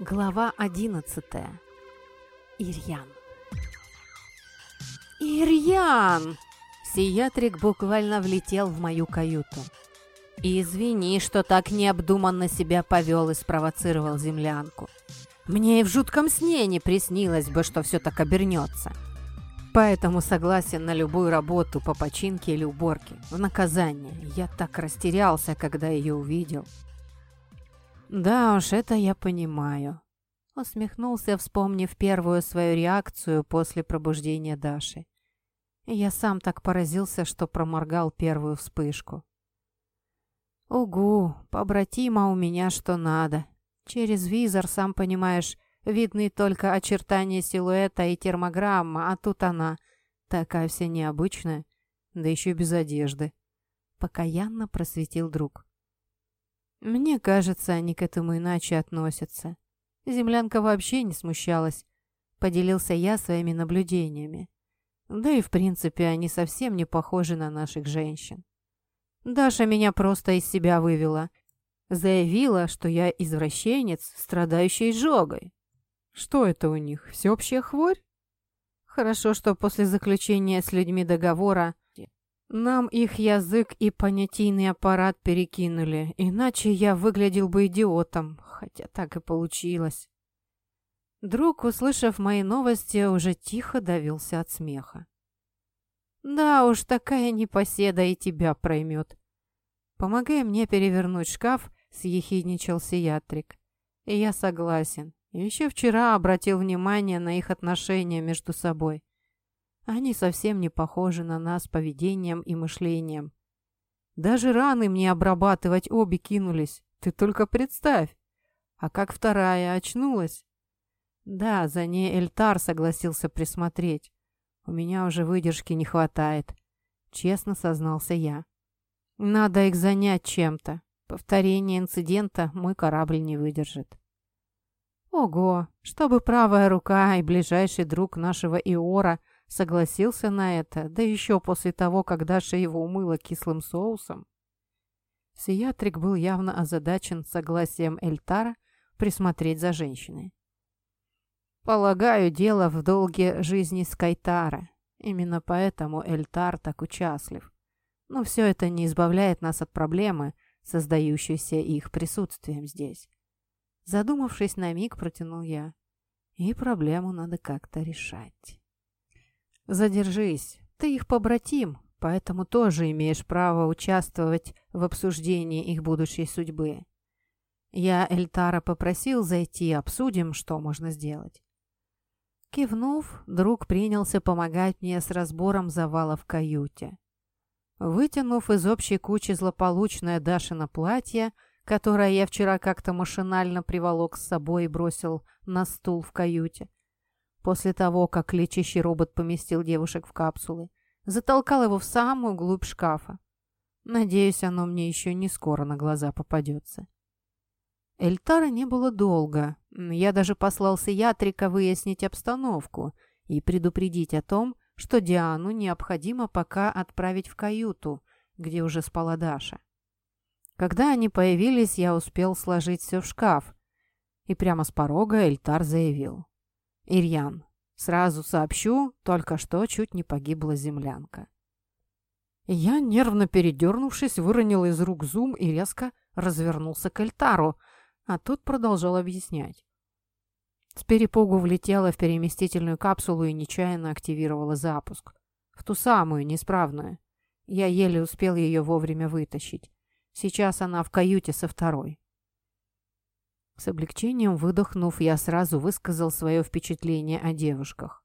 Глава одиннадцатая. Ирьян. Ирьян! Сиатрик буквально влетел в мою каюту. «Извини, что так необдуманно себя повел и спровоцировал землянку. Мне и в жутком сне не приснилось бы, что все так обернется. Поэтому согласен на любую работу по починке или уборке. В наказание. Я так растерялся, когда ее увидел. «Да уж, это я понимаю», — усмехнулся, вспомнив первую свою реакцию после пробуждения Даши. Я сам так поразился, что проморгал первую вспышку. «Угу, побратима у меня что надо. Через визор, сам понимаешь, видны только очертания силуэта и термограмма, а тут она, такая вся необычная, да еще без одежды». Покаянно просветил друг. Мне кажется, они к этому иначе относятся. Землянка вообще не смущалась. Поделился я своими наблюдениями. Да и в принципе они совсем не похожи на наших женщин. Даша меня просто из себя вывела. Заявила, что я извращенец, страдающий изжогой. Что это у них, всеобщая хворь? Хорошо, что после заключения с людьми договора нам их язык и понятийный аппарат перекинули, иначе я выглядел бы идиотом, хотя так и получилось. Друг, услышав мои новости, уже тихо давился от смеха. «Да уж, такая непоседа и тебя проймет. Помогай мне перевернуть шкаф», — съехидничал Сиатрик. «И я согласен. Еще вчера обратил внимание на их отношения между собой. Они совсем не похожи на нас поведением и мышлением. Даже раны мне обрабатывать обе кинулись. Ты только представь. А как вторая очнулась? Да, за ней Эльтар согласился присмотреть. У меня уже выдержки не хватает. Честно сознался я. Надо их занять чем-то. Повторение инцидента мой корабль не выдержит. Ого, чтобы правая рука и ближайший друг нашего Иора согласился на это, да еще после того, как Даша его умыла кислым соусом. Сиатрик был явно озадачен согласием Эльтара присмотреть за женщиной. «Полагаю, дело в долге жизни Скайтара. Именно поэтому Эльтар так участлив. Но все это не избавляет нас от проблемы, создающейся их присутствием здесь». Задумавшись на миг, протянул я. «И проблему надо как-то решать». «Задержись. Ты их побратим, поэтому тоже имеешь право участвовать в обсуждении их будущей судьбы. Я Эльтара попросил зайти, обсудим, что можно сделать». Кивнув, друг принялся помогать мне с разбором завала в каюте. Вытянув из общей кучи злополучное Дашино платье, которое я вчера как-то машинально приволок с собой и бросил на стул в каюте, После того, как лечащий робот поместил девушек в капсулы, затолкал его в самую глубь шкафа. Надеюсь, оно мне еще не скоро на глаза попадется. Эльтара не было долго. Я даже послался Ятрика выяснить обстановку и предупредить о том, что Диану необходимо пока отправить в каюту, где уже спала Даша. Когда они появились, я успел сложить все в шкаф, и прямо с порога Эльтар заявил. Ирьян, сразу сообщу, только что чуть не погибла землянка. Я, нервно передернувшись, выронил из рук зум и резко развернулся к Эльтару, а тот продолжал объяснять. С перепугу влетела в переместительную капсулу и нечаянно активировала запуск. В ту самую, неисправную. Я еле успел ее вовремя вытащить. Сейчас она в каюте со второй. С облегчением выдохнув, я сразу высказал свое впечатление о девушках.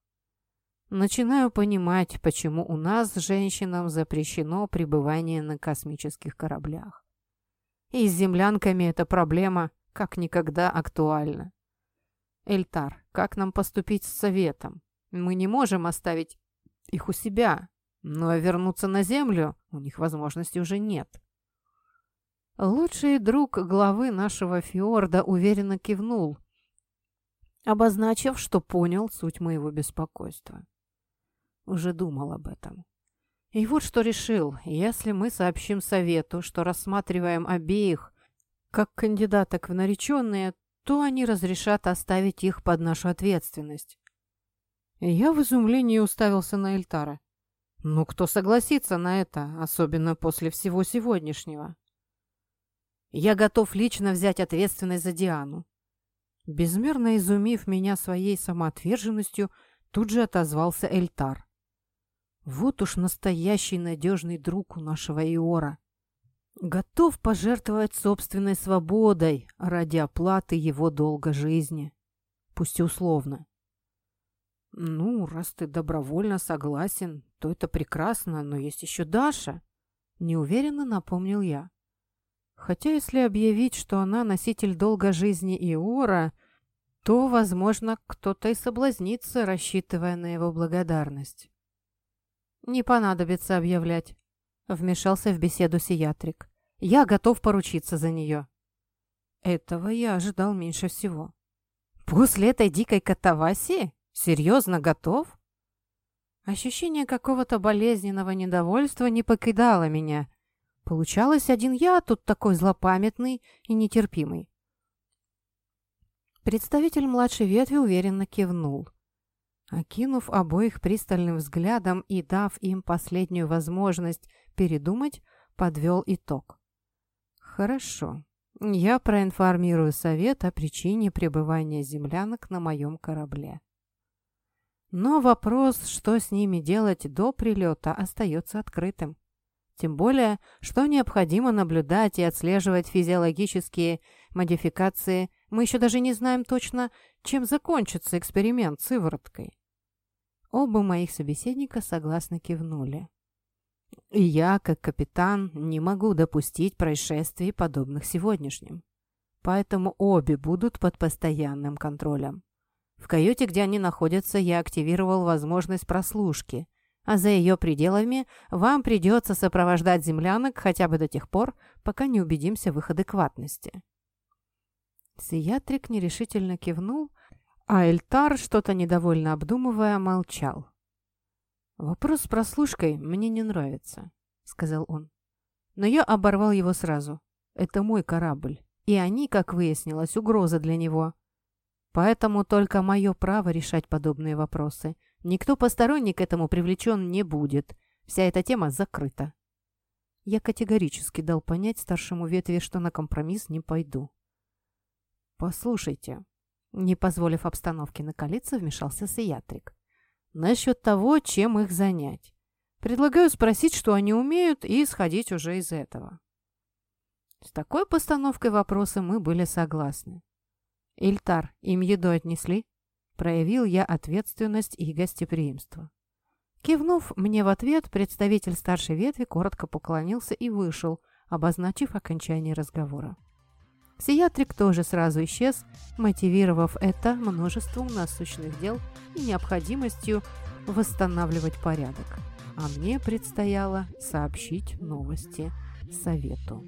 Начинаю понимать, почему у нас, женщинам, запрещено пребывание на космических кораблях. И с землянками эта проблема как никогда актуальна. Эльтар, как нам поступить с советом? Мы не можем оставить их у себя, но вернуться на Землю у них возможности уже нет. Лучший друг главы нашего фьорда уверенно кивнул, обозначив, что понял суть моего беспокойства. Уже думал об этом. И вот что решил. Если мы сообщим совету, что рассматриваем обеих как кандидаток в нареченные, то они разрешат оставить их под нашу ответственность. Я в изумлении уставился на Эльтара. Ну, кто согласится на это, особенно после всего сегодняшнего? Я готов лично взять ответственность за Диану. Безмерно изумив меня своей самоотверженностью, тут же отозвался Эльтар. Вот уж настоящий надежный друг у нашего Иора. Готов пожертвовать собственной свободой ради оплаты его долга жизни. Пусть и условно. «Ну, раз ты добровольно согласен, то это прекрасно, но есть еще Даша», — неуверенно напомнил я. Хотя если объявить, что она носитель долга жизни Иора, то, возможно, кто-то и соблазнится, рассчитывая на его благодарность. «Не понадобится объявлять», — вмешался в беседу Сиатрик. «Я готов поручиться за нее». Этого я ожидал меньше всего. «После этой дикой катавасии?» Серьезно готов? Ощущение какого-то болезненного недовольства не покидало меня. Получалось, один я тут такой злопамятный и нетерпимый. Представитель младшей ветви уверенно кивнул. Окинув обоих пристальным взглядом и дав им последнюю возможность передумать, подвел итог. «Хорошо. Я проинформирую совет о причине пребывания землянок на моем корабле. Но вопрос, что с ними делать до прилета, остается открытым. Тем более, что необходимо наблюдать и отслеживать физиологические модификации. Мы еще даже не знаем точно, чем закончится эксперимент с сывороткой. Оба моих собеседника согласно кивнули. И я, как капитан, не могу допустить происшествий, подобных сегодняшним. Поэтому обе будут под постоянным контролем. В каюте, где они находятся, я активировал возможность прослушки, а за ее пределами вам придется сопровождать землянок хотя бы до тех пор, пока не убедимся в их адекватности». Сиатрик нерешительно кивнул, а Эльтар, что-то недовольно обдумывая, молчал. «Вопрос с прослушкой мне не нравится», — сказал он. Но я оборвал его сразу. «Это мой корабль, и они, как выяснилось, угроза для него. Поэтому только мое право решать подобные вопросы. Никто посторонний к этому привлечен не будет. Вся эта тема закрыта. Я категорически дал понять старшему ветви, что на компромисс не пойду. «Послушайте», — не позволив обстановке накалиться, вмешался Сиатрик. «Насчет того, чем их занять. Предлагаю спросить, что они умеют, и исходить уже из этого». С такой постановкой вопроса мы были согласны. «Ильтар, им еду отнесли?» Проявил я ответственность и гостеприимство. Кивнув мне в ответ, представитель старшей ветви коротко поклонился и вышел, обозначив окончание разговора. Сиатрик тоже сразу исчез, мотивировав это множеством насущных дел и необходимостью восстанавливать порядок. А мне предстояло сообщить новости совету.